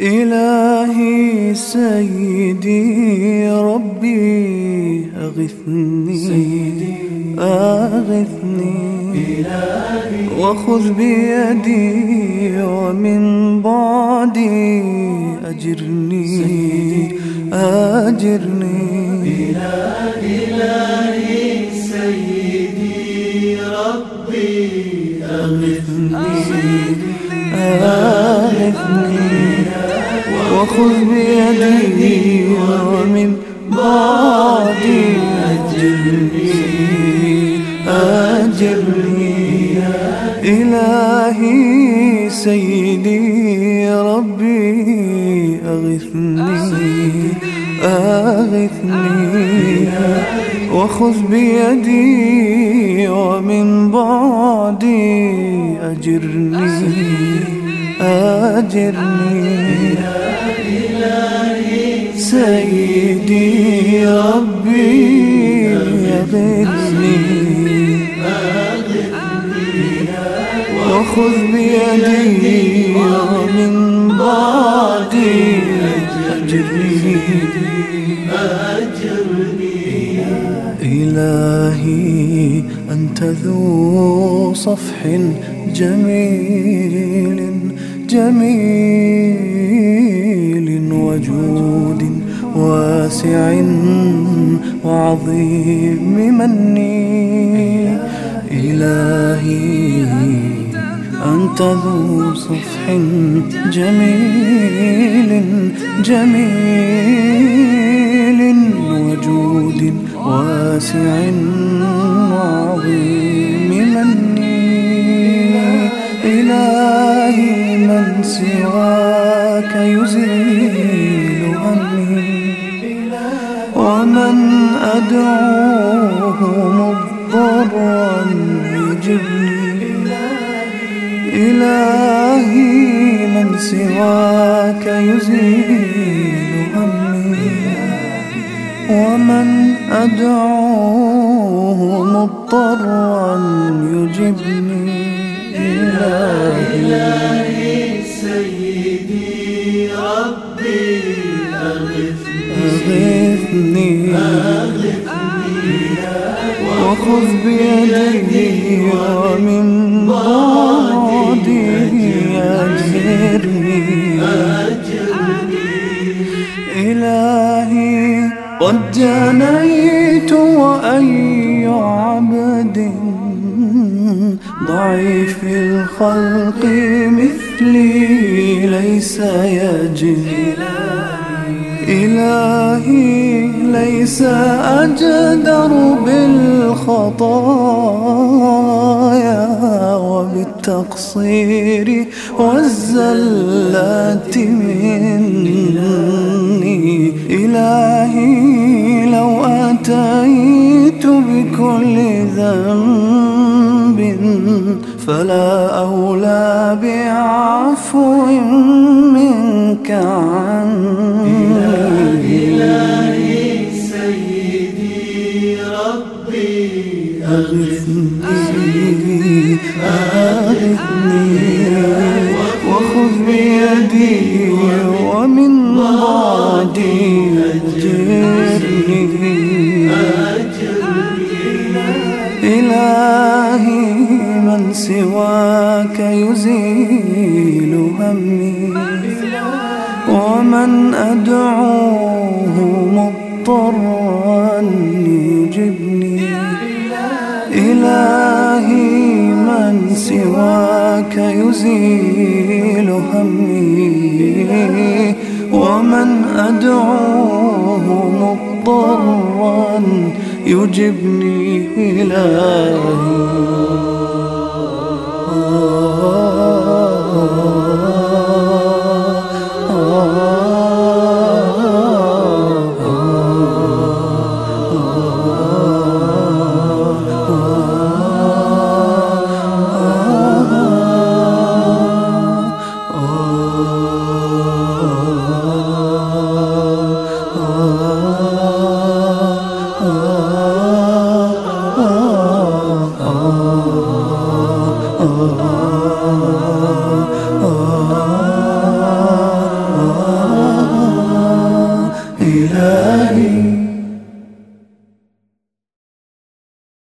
إلهي سيدي ربي أغثني سيدي أغثني. إلهي وخذ بيدي ومن بعدي أجرني سيدي أجرني. إلهي سيدي ربي أغثني أغثني. وخذ بيدي ومن بعدي أجرني أجرني إلهي سيدي ربي أغثني أغثني وخذ بيدي ومن بعدي أجرني أجرني سيدي ربي أغثني وخذ بيدي ومن بعدي أجرني إلهي أنت ذو صفح جميل جميل وجود. واسع وعظيم مني. إلهي أنت ذو صفح جميل جميل وجود واسع وعظيم مني. إلهي من سواك يزيل أدعوه مضطرا يجبني إلهي من سواك يزيل همي ومن أدعوه مضطرا يجبني. إلهي. سيدي ربي أغثني. أغثني. وخذ بيدي ومن بعدي أجرني إلهي قد جنيت وأي عبد ضعيف الخلق مثلي ليس يجري. إلهي ليس أجدر بالخطايا وبالتقصير والزلات مني. إلهي لو أتيت بكل ذنب فلا أولى بعفو منك عني أغثني وخذ بيدي ومن بعدي أجرني إلهي من سواك يزيل همي ومن أدعوه مضطرا من سواك يزيل همي. ومن أدعوه مضطرا يجبني إلهي.